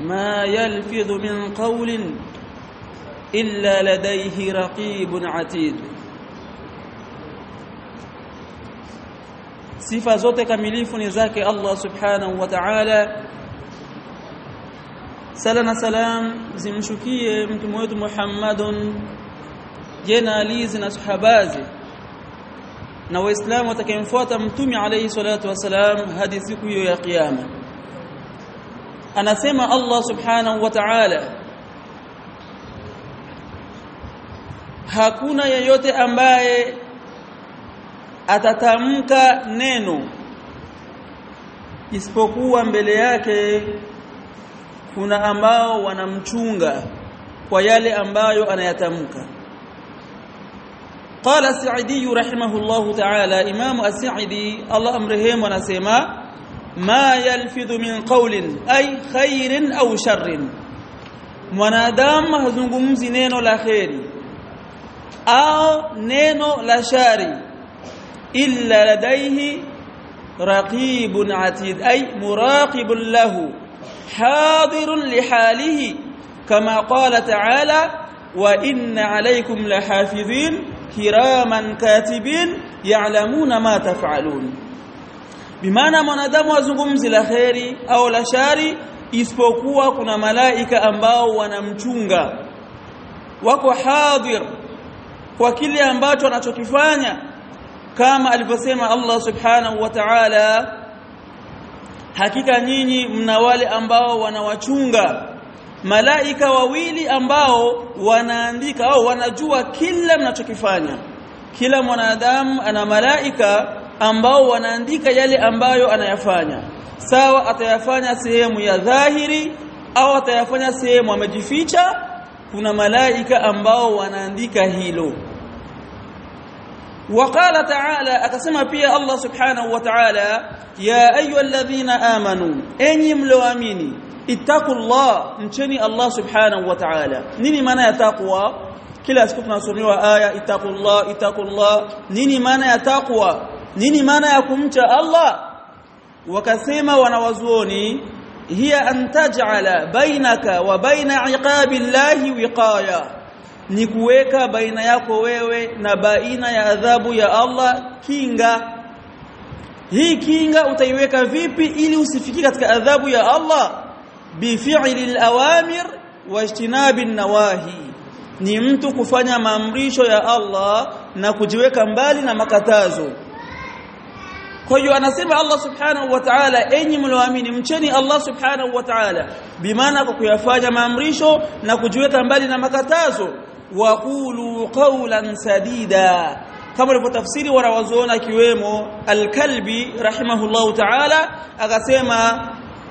ما يلفظ من قول إلا لديه رقيب عتيد. صفة زوتك مليفني زاك الله سبحانه وتعالى سلام سلام زي مشوكية متموت محمد جناليز نسحبازي نو إسلام وتكين فوتا متومي عليه الصلاة والسلام هذه سكوية قيامة قيامة anasema Allah subhanahu wa ta'ala hakuna yeyote ambaye atatamka neno isipokuwa mbele yake kuna ambao wanamchunga kwa yale ambayo anayatamka. Qala sa'idi rahimahullahu ta'ala imam as-sa'idi Allah amrehemu anasema ما يلفظ من قول أي خير أو شر. ونادام هزنقمز نينو لا خير أو نينو لا شاري إلا لديه رقيب عتيد. أي مراقب له. حاضر لحاله. كما قال تعالى وإن عليكم لحافظين. كراما كاتبين. يعلمون ما تفعلون. Bimaana mwanadamu azungumzi la kheri au la shari isipokuwa kuna malaika ambao wanamchunga. Wako hadhir kwa kile ambacho anachokifanya. Kama alivyosema Allah subhanahu wa ta'ala hakika nyinyi mna wale ambao wanawachunga. Malaika wawili ambao wanaandika au wanajua kila mnachokifanya. Kila mwanadamu ana malaika ambao wanaandika yale ambayo anayafanya. Sawa atayafanya sehemu ya dhahiri au atayafanya sehemu amejificha. Kuna malaika ambao wanaandika hilo. وقال تعالى اتسمى بيا الله سبحانه وتعالى يا ايها الذين امنوا اني ملوامني اتقوا الله امشني الله سبحانه وتعالى نيني معنى التقوى كلا اسكو تنسميوا إيه اتقوا الله اتقوا الله نيني معنى التقوى nini maana ya kumcha Allah? Wakasema wanawazuoni hiya an taj'ala bainaka wa baina iqabillahi wiqaya. Ni kuweka baina yako wewe na baina ya adhabu ya Allah kinga. Hii kinga utaiweka vipi ili usifikie katika adhabu ya Allah? Bifi'li al-awamir wa ijtinabi nawahi ni mtu kufanya maamrisho ya Allah na kujiweka mbali na makatazo kwa hiyo anasema Allah subhanahu wa ta'ala enyi mlioamini mcheni Allah subhanahu wa ta'ala bimaana kwa kuyafanya maamrisho na kujiweka mbali na makatazo waqulu qawlan sadida kama alivyotafsiri wanawazuona kiwemo al-kalbi rahimahullahu ta'ala akasema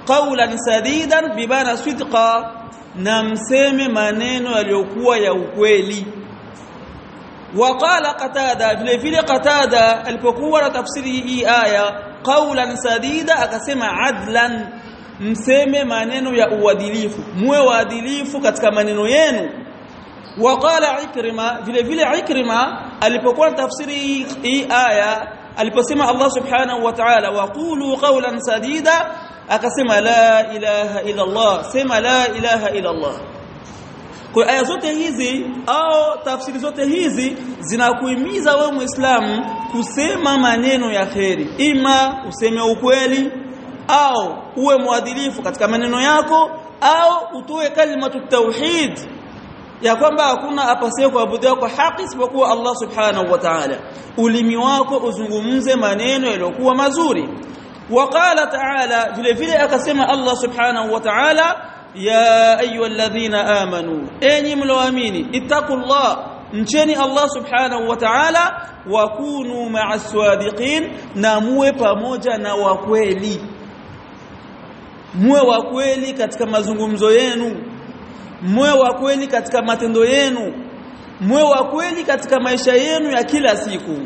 qawlan sadidan bimana sidqa na mseme maneno yaliyokuwa ya ukweli وقال قتادة في فيل قتادة البكورة تفسيره إي آية قولا سديدا أقسم عدلا مسمى منينو يا وادليف مو وادليف كتك منينو ينو وقال عكرمة في فيل عكرمة البكورة تفسيره إي آية البسمة الله سبحانه وتعالى وقولوا قولا سديدا أقسم لا إله إلا الله سما لا إله إلا الله. Kwa aya zote hizi au tafsiri zote hizi zinakuhimiza wewe Muislamu kusema maneno ya kheri, ima useme ukweli au uwe mwadilifu katika maneno yako au utoe kalimatu tauhid ya kwamba hakuna apasaye kuabudiwa kwa haki isipokuwa Allah subhanahu wa ta'ala. Ulimi wako uzungumze maneno yaliyokuwa mazuri. Waqala ta'ala, vile vile akasema Allah subhanahu wa ta'ala ya ayyuhalladhina amanu enyi mloamini ittaqullah mcheni Allah subhanahu wa ta'ala wa kunu ma'as sadiqin na muwe pamoja na wakweli muwe wa kweli katika mazungumzo yenu. Muwe wa kweli katika matendo yenu. Muwe wa kweli katika maisha yenu ya kila siku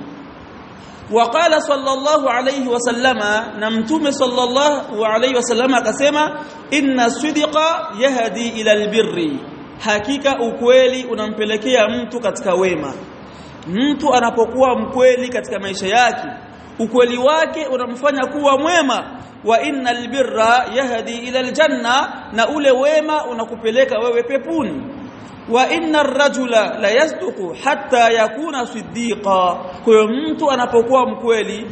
صلى الله عليه وسلم نمتوم صلى الله عليه وسلم akasema inna sidqa yahdi ila albirri hakika ukweli unampelekea mtu katika wema mtu anapokuwa mkweli katika maisha yake ukweli wake unamfanya kuwa mwema wa innal birra yahdi ila aljanna na ule wema unakupeleka wewe pepuni wa inna ar-rajula la yasduqu hatta yakuna siddiqa. Kwa mtu anapokuwa mkweli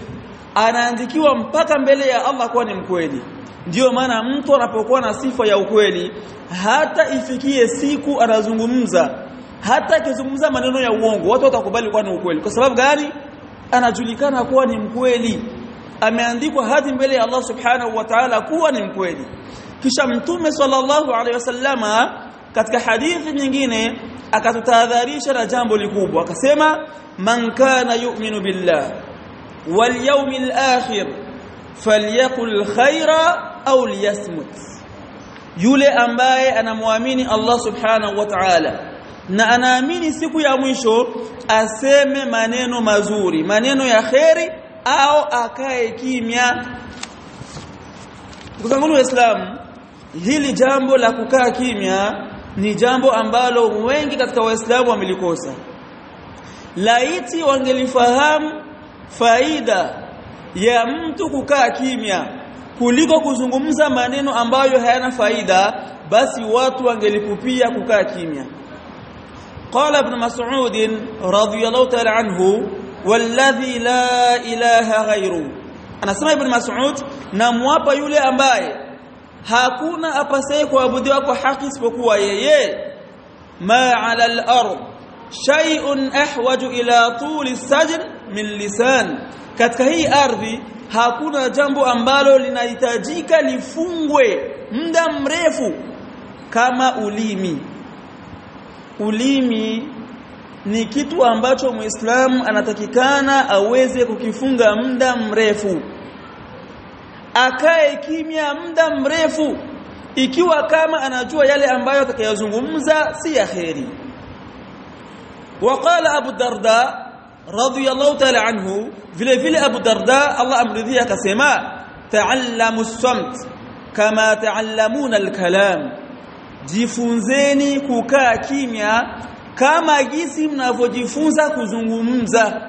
anaandikiwa mpaka mbele ya Allah kuwa ni mkweli. Ndiyo maana mtu anapokuwa na sifa ya ukweli hata ifikie siku anazungumza hata akizungumza maneno ya uongo watu watakubali kuwa ni ukweli. Kwa sababu gani? Anajulikana kuwa ni mkweli. Ameandikwa hadi mbele ya Allah subhanahu wa ta'ala kuwa ni mkweli. Kisha mtume sallallahu alaihi wasallama katika hadithi nyingine akatutahadharisha na jambo likubwa. Akasema man kana yu'minu billah wal yawmil akhir falyakul khaira au liyasmut. Yule ambaye anamwamini Allah subhanahu wa ta'ala na anaamini siku ya mwisho aseme maneno mazuri maneno ya kheri au akae kimya. Kuzangulu waislamu hili jambo la kukaa kimya ni jambo ambalo wengi katika waislamu wamelikosa laiti wangelifahamu faida ya mtu kukaa kimya kuliko kuzungumza maneno ambayo hayana faida basi watu wangelikupia kukaa kimya قال ابن مسعود رضي الله تعالى عنه والذي لا اله غيره anasema ibn mas'ud namwapa yule ambaye hakuna apasaye kuabudiwa kwa haki isipokuwa yeye. Ma ala al-ard shay'un ahwaju ila tuli sajn min lisan. Katika hii ardhi hakuna jambo ambalo linahitajika lifungwe muda mrefu kama ulimi. Ulimi ni kitu ambacho muislamu anatakikana aweze kukifunga muda mrefu akae kimya muda mrefu ikiwa kama anajua yale ambayo atakayozungumza si ya kheri waqala abu darda radiyallahu ta'ala anhu vile vile abu darda Allah amridhia akasema ta'allamu samt kama ta'allamuna al-kalam jifunzeni kukaa kimya kama gisi mnavyojifunza kuzungumza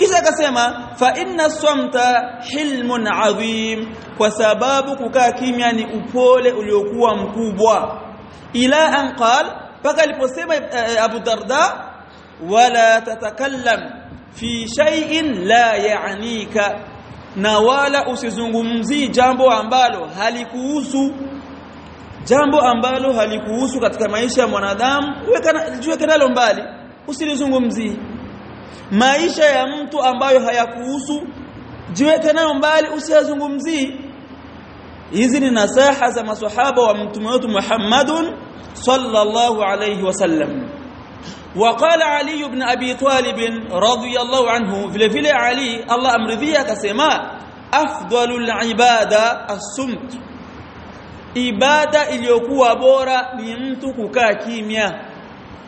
kisha akasema fa inna samta hilmun adhim kwa sababu kukaa kimya ni upole uliokuwa mkubwa. Ila an qal paka aliposema uh, Abu Darda wala tatakallam fi shay'in la ya'nika na wala usizungumzii jambo ambalo halikuhusu. Jambo ambalo halikuhusu katika maisha ya mwanadamu jiweke nalo mbali usilizungumzie maisha ya mtu ambayo hayakuhusu jiweke nayo mbali usiyazungumzie hizi ni nasaha za maswahaba wa mtume wetu Muhammadun sallallahu alayhi wasallam وقال علي بن ابي طالب رضي الله عنه vile vile Ali Allah amridhia akasema afdalul ibada as-sumt ibada iliyokuwa bora ni mtu kukaa kimya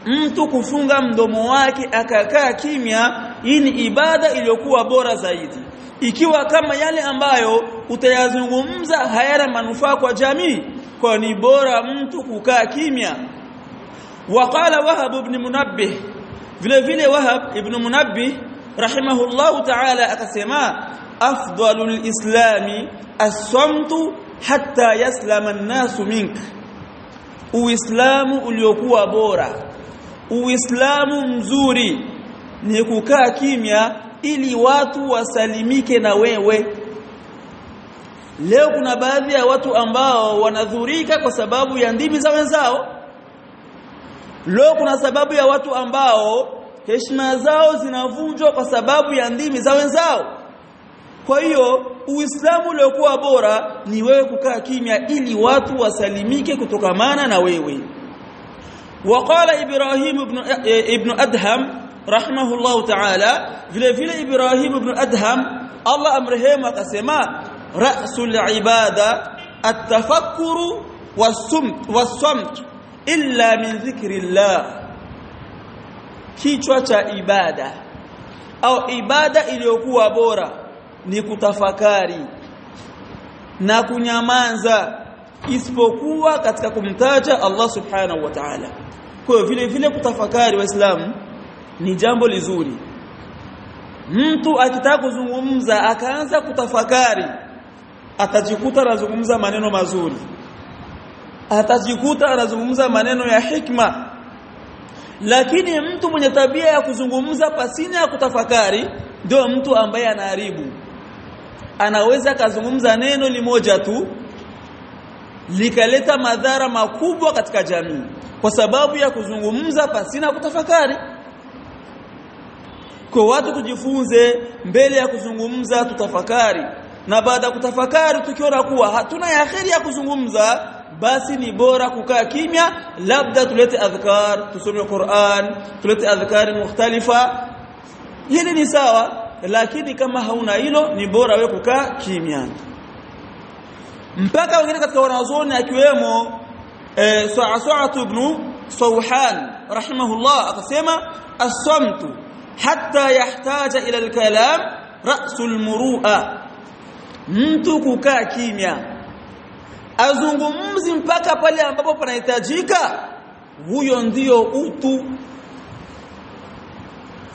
mtu kufunga mdomo wake akakaa kimya hii ni ibada iliyokuwa bora zaidi. Ikiwa kama yale ambayo utayazungumza hayana manufaa kwa jamii kwa ni bora mtu kukaa kimya. Waqala wahab ibn munabbih vile vile wahab ibn munabbih rahimahullahu ta'ala akasema afdalul islami as-samtu hatta yaslama an-nasu mink. Uislamu uliokuwa bora uislamu mzuri ni kukaa kimya ili watu wasalimike na wewe. Leo kuna baadhi ya watu ambao wanadhurika kwa sababu ya ndimi za wenzao. Leo kuna sababu ya watu ambao heshima zao zinavunjwa kwa sababu ya ndimi za wenzao. Kwa hiyo uislamu uliokuwa bora ni wewe kukaa kimya ili watu wasalimike kutokamana na wewe وقال إبراهيم بن إيه، ابن أدهم رحمه الله تعالى في في إبراهيم بن أدهم الله أمره ما تسمى رأس العبادة التفكر والصمت والصمت إلا من ذكر الله. كي عبادة أو إبادة إلي يكوى بورا نكو تفكاري نكو نمانزا isipokuwa katika kumtaja Allah subhanahu wa ta'ala. Kwa vile vile kutafakari waislamu ni jambo lizuri. Mtu akitaka kuzungumza akaanza kutafakari atajikuta anazungumza maneno mazuri. Atajikuta anazungumza maneno ya hikma. Lakini mtu mwenye tabia ya kuzungumza pasina ya kutafakari ndio mtu ambaye anaharibu. Anaweza kazungumza neno limoja tu likaleta madhara makubwa katika jamii kwa sababu ya kuzungumza pasina kutafakari. Kwa watu tujifunze mbele ya kuzungumza tutafakari na baada ya kutafakari tukiona kuwa hatuna yaheri ya kuzungumza basi ni bora kukaa kimya labda tulete adhkar tusome Qur'an tulete adhkar mukhtalifa hili ni sawa lakini kama hauna hilo ni bora wewe kukaa kimya mpaka wengine katika wanazuoni akiwemo eh, Sa'sa'atu ibn Sawhan rahimahullah akasema as-samtu hatta yahtaja ila al-kalam ra'sul muru'a. Mtu kukaa kimya azungumzi mpaka pale ambapo panahitajika huyo ndiyo utu.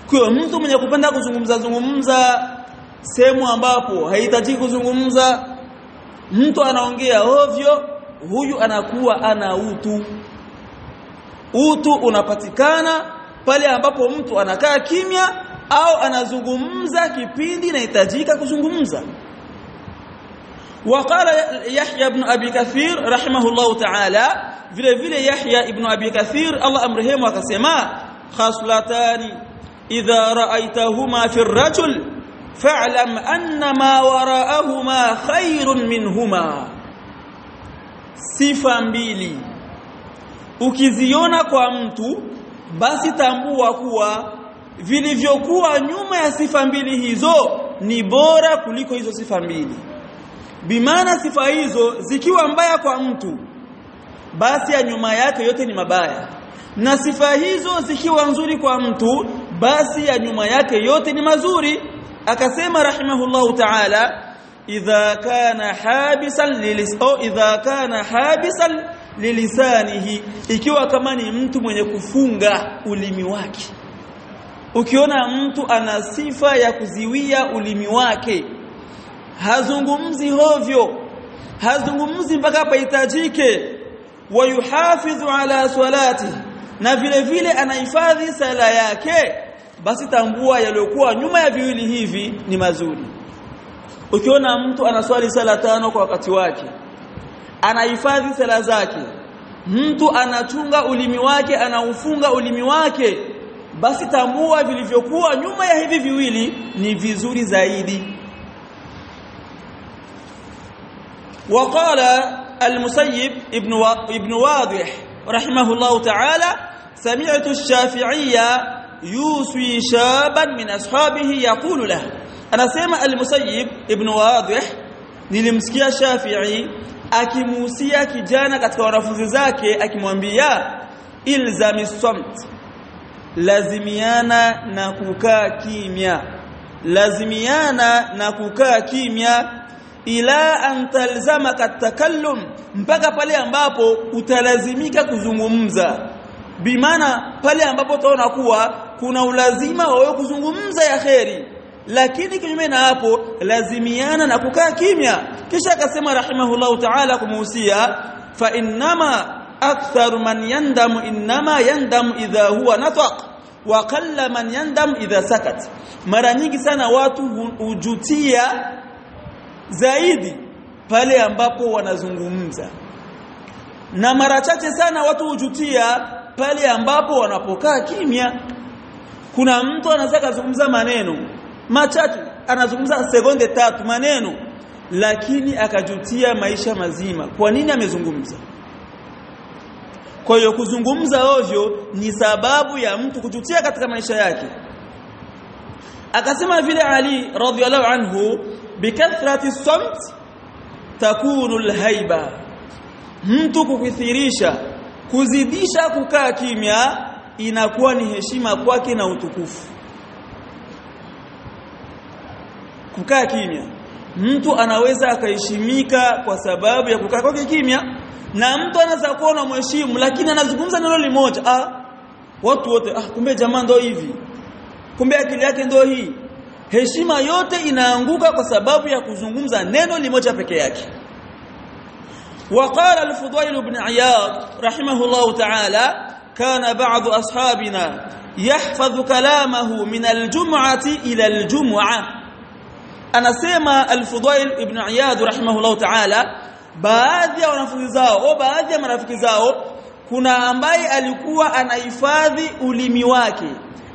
Kwa mtu mwenye kupenda kuzungumza zungumza sehemu ambapo haitajiki kuzungumza mtu anaongea ovyo huyu anakuwa ana utu utu unapatikana pale ambapo mtu anakaa kimya au anazungumza kipindi inahitajika kuzungumza وقال يحيى بن ابي كثير رحمه الله تعالى vile vile Yahya ibn Abi Kathir Allah amrehemu akasema khaslatani idha ra'aytahuma fi ar-rajul fa'lam anna ma wara'ahuma khairun minhuma. Sifa mbili. Ukiziona kwa mtu basi tambua kuwa vilivyokuwa nyuma ya sifa mbili hizo ni bora kuliko hizo sifa mbili. Bimaana sifa hizo zikiwa mbaya kwa mtu basi ya nyuma yake yote ni mabaya. Na sifa hizo zikiwa nzuri kwa mtu basi ya nyuma yake yote ni mazuri akasema rahimahullahu ta'ala idha kana habisan lilis au idha kana habisan lilisanihi ikiwa kama ni mtu mwenye kufunga ulimi wake. Ukiona mtu ana sifa ya kuziwia ulimi wake hazungumzi hovyo hazungumzi mpaka pahitajike wayuhafidhu ala salati na vile vile anahifadhi sala yake basi tambua yaliyokuwa nyuma ya viwili hivi ni mazuri ukiona mtu anaswali sala tano kwa wakati wake anahifadhi sala zake mtu anachunga ulimi wake anaufunga ulimi wake basi tambua vilivyokuwa nyuma ya hivi viwili ni vizuri zaidi وقال المسيب ابن ابن واضح رحمه الله تعالى سمعت الشافعية yuswi shaban min ashabihi yaqulu lah. Anasema al-musayyib ibn wadih nilimsikia shafi'i akimuhusia kijana katika wanafunzi zake akimwambia ilzami samt lazimiana na kukaa kimya lazimiana na kukaa kimya ila an talzamaka mpaka pale ambapo utalazimika kuzungumza bimaana pale ambapo utaona kuwa kuna ulazima wa wewe kuzungumza ya kheri. Lakini kinyume na hapo lazimiana na kukaa kimya. Kisha akasema rahimahullahu ta'ala kumuhusia fa innama aktharu man yandamu innama yandamu idha huwa nataq wa qalla man yandamu idha sakat. Mara nyingi sana watu hujutia zaidi pale ambapo wanazungumza. Na mara chache sana watu hujutia pale ambapo wanapokaa kimya. Kuna mtu anaweza kuzungumza maneno machache anazungumza sekunde tatu maneno lakini akajutia maisha mazima. Kwa nini amezungumza? Kwa hiyo kuzungumza ovyo ni sababu ya mtu kujutia katika maisha yake. Akasema vile Ali radhiallahu anhu bikathrati samt takunu alhaiba mtu kukithirisha kuzidisha kukaa kimya inakuwa ni heshima kwake na utukufu. Kukaa kimya. Mtu anaweza akaheshimika kwa sababu ya kukaa kwake kimya na mtu anaweza kuwa na mheshimu lakini anazungumza neno limoja ah watu wote ah kumbe jamaa ndio hivi kumbe akili yake ndio hii. Heshima yote inaanguka kwa sababu ya kuzungumza neno limoja peke yake وقال الفضيل بن عياض رحمه الله تعالى كان بعض أصحابنا يحفظ كلامه من الجمعة إلى الجمعة الفضيل بن عياض رحمه الله تعالى baadhi ya wanafunzi zao au baadhi ya marafiki zao kuna ambaye alikuwa anahifadhi ulimi wake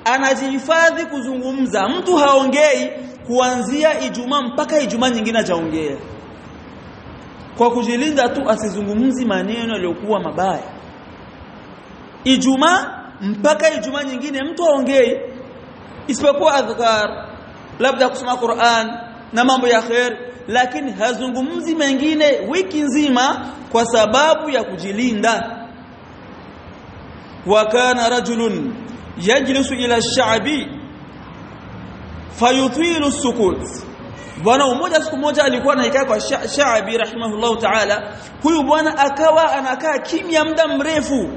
anajihifadhi kuzungumza mtu haongei kuanzia Ijumaa mpaka Ijumaa nyingine hajaongea kwa kujilinda tu asizungumzi maneno yaliyokuwa mabaya. Ijumaa mpaka Ijumaa nyingine mtu aongee isipokuwa adhkar labda kusoma Qur'an na mambo ya khair lakini hazungumzi mengine wiki nzima kwa sababu ya kujilinda. Wa kana rajulun yajlisu ila ash-sha'bi fayutilu as-sukut bwana mmoja siku moja alikuwa anaikaa kwa Shaabi rahimahullahu ta'ala. Huyu bwana akawa anakaa kimya muda mrefu.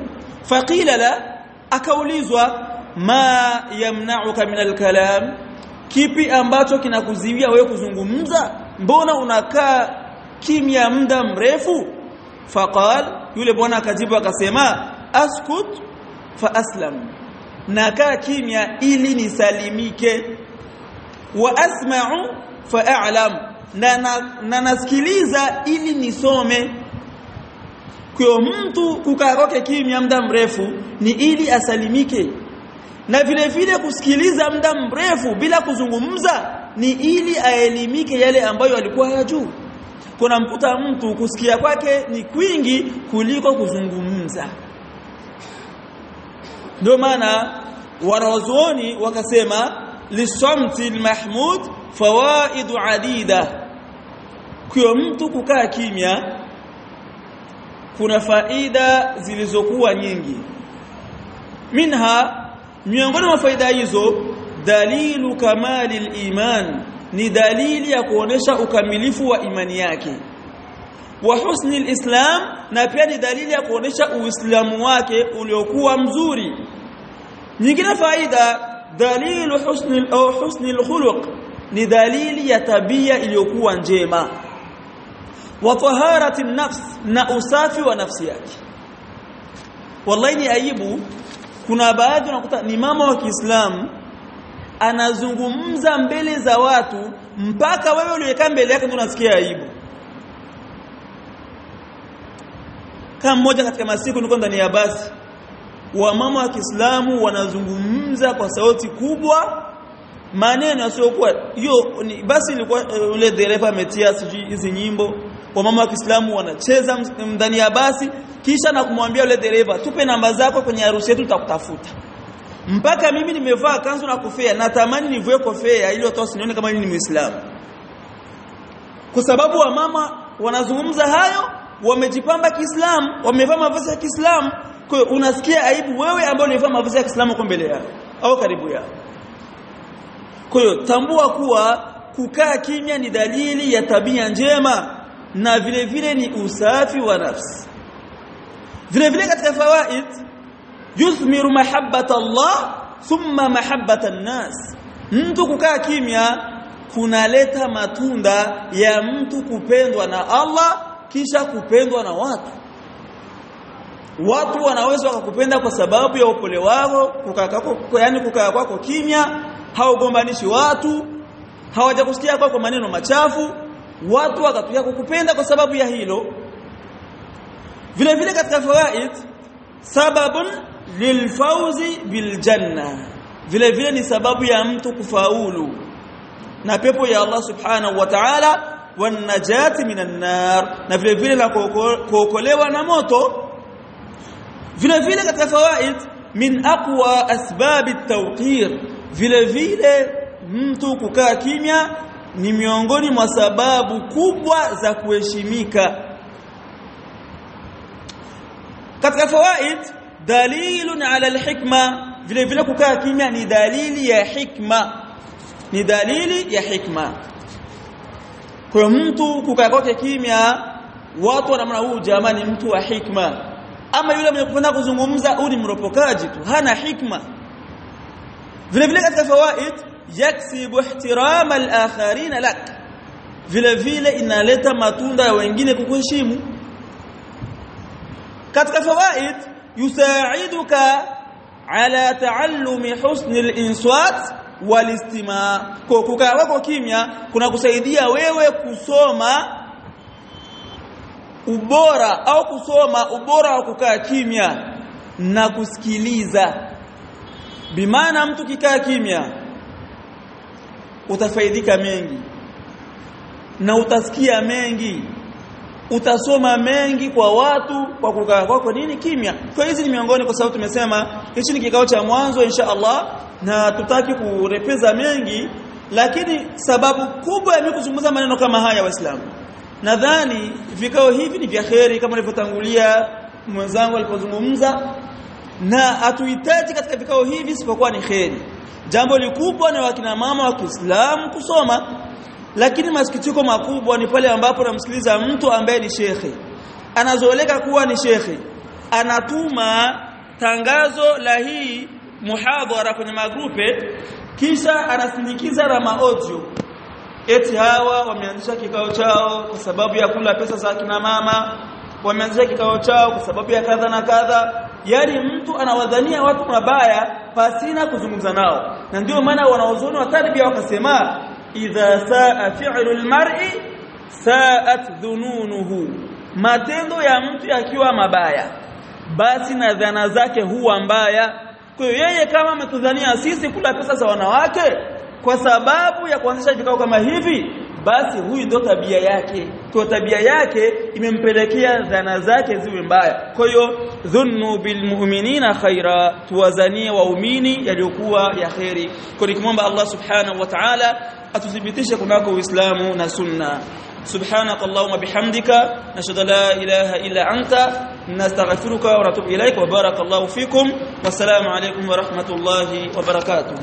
Faqila la akaulizwa ma yamna'uka min alkalam? Kipi ambacho kinakuziwia wewe kuzungumza? Mbona unakaa kimya muda mrefu? Faqal yule bwana akajibu akasema askut fa aslam. Nakaa kimya ili nisalimike. Wa asma'u fa'alam. Na, na, na nasikiliza ili nisome. Kwa mtu kukaa kwake kimya muda mrefu ni ili asalimike. Na vile vile kusikiliza muda mrefu bila kuzungumza ni ili aelimike yale ambayo alikuwa hayajui. Kuna mkuta mtu kusikia kwake ni kwingi kuliko kuzungumza. Ndio maana wanawazuoni wakasema lisamti almahmud fawaid adida. Kwa mtu kukaa kimya kuna faida zilizokuwa nyingi. Minha miongoni mwa faida hizo dalilu kamali iman ni dalili ya kuonesha ukamilifu wa imani yake. Wa husni alislam na pia ni dalili ya kuonesha uislamu wake uliokuwa mzuri. Nyingine faida dalilu husni au husni alkhuluq ni dalili ya tabia iliyokuwa njema. Wa taharati nafs na usafi wa nafsi yake. Wallahi ni aibu. Kuna baadhi unakuta ni mama wa Kiislamu anazungumza mbele za watu mpaka wewe uliyekaa mbele yake ndio unasikia aibu. Kama mmoja katika masiku niko ndani ya basi wamama wa Kiislamu wanazungumza kwa sauti kubwa maneno yasiokuwa hiyo basi ilikuwa uh, ule dereva ametia hizi nyimbo. Wamama wa Kiislamu wanacheza ndani ya basi kisha na kumwambia yule dereva tupe namba zako kwenye harusi yetu tutakutafuta. Mpaka mimi nimevaa kanzu na kofia natamani nivue kofia ili watu wasinione kama ni Muislamu. Kwa sababu wamama wanazungumza hayo wamejipamba Kiislamu wamevaa mavazi ya Kiislamu. Kwa unasikia aibu wewe ambaye unavaa mavazi ya Kiislamu kwa mbele yao au karibu yao kwa hiyo tambua kuwa kukaa kimya ni dalili ya tabia njema na vile vile ni usafi wa nafsi. Vile vile katika fawaid yuthmiru mahabbata Allah thumma mahabbata an-nas. Mtu kukaa kimya kunaleta matunda ya mtu kupendwa na Allah kisha kupendwa na watu. Watu wanaweza wakakupenda kwa sababu ya upole wako kukaa kwako yani kukaa kwako kimya haugombanishi watu hawajakusikia kwako maneno machafu watu wakatukia kukupenda kwa sababu ya hilo. Vile vile katika fawaid sababun lilfauzi biljanna. Vile vile ni sababu ya mtu kufaulu na pepo ya Allah subhanahu wa ta'ala wanajati minan nar. Na vile vile la kuokolewa na moto. Vile vile katika fawaid min aqwa asbab at-tawqir vile vile mtu kukaa kimya ni miongoni mwa sababu kubwa za kuheshimika. Katika fawaid dalilun ala alhikma vile vile kukaa kimya ni dalili ya hikma. Ni dalili ya hikma. Kwa mtu kukaa kwake kimya watu wanamna huu jamani mtu wa hikma. Ama yule mwenye kupenda kuzungumza huyu ni mropokaji tu hana hikma vile vile katika fawaid yaksibu ihtirama al-akharin lak. Vile vile inaleta matunda ya wengine kukuheshimu. Katika fawaid yusaiduka ala taallumi husni al-inswat walistima. Kwa kukaa wako kimya kuna kusaidia wewe kusoma ubora au kusoma ubora wa kukaa kimya na kusikiliza bimaana mtu kikaa kimya utafaidika mengi. Na utasikia mengi. Utasoma mengi kwa watu kwa kukaa kwako nini? Kimya. Kwa hizi ni miongoni kwa sababu tumesema hichi ni kikao cha mwanzo insha Allah na tutaki kurepeza mengi lakini sababu kubwa ya mimi kuzungumza maneno kama haya waislamu. Nadhani vikao hivi ni vya kheri kama nilivyotangulia mwenzangu alipozungumza na hatuhitaji katika vikao hivi isipokuwa ni kheri. Jambo likubwa ni wakina mama wa Kiislamu kusoma lakini masikitiko makubwa ni pale ambapo namsikiliza mtu ambaye ni shekhe. Anazoeleka kuwa ni shekhe anatuma tangazo la hii muhadhara kwenye magrupe kisha anasindikiza na maaudio eti hawa wameanzisha kikao chao kwa sababu ya kula pesa za kina mama wameanzisha kikao chao kwa sababu ya kadha na kadha yani mtu anawadhania watu mabaya pasina kuzungumza nao. Na ndio maana wanaozoni wa tarbia wakasema idha saa fi'lu almar'i sa'at dhununuhu. Matendo ya mtu yakiwa mabaya basi na dhana zake huwa mbaya. Kwa yeye kama ametudhania sisi kula pesa za wanawake kwa sababu ya kuanzisha vikao kama hivi basi huyu ndio tabia yake kwa tabia yake imempelekea dhana zake ziwe mbaya kwa hiyo dhunnu bilmu'minina khaira tuwazanie waumini yaliyokuwa ya khairi kwa nikimwomba Allah subhanahu wa ta'ala atuthibitishe kunako uislamu na sunna سبحانك اللهم بحمدك نشهد لا إله إلا أنت نستغفرك ونتوب إليك وبارك الله فيكم والسلام عليكم ورحمة الله وبركاته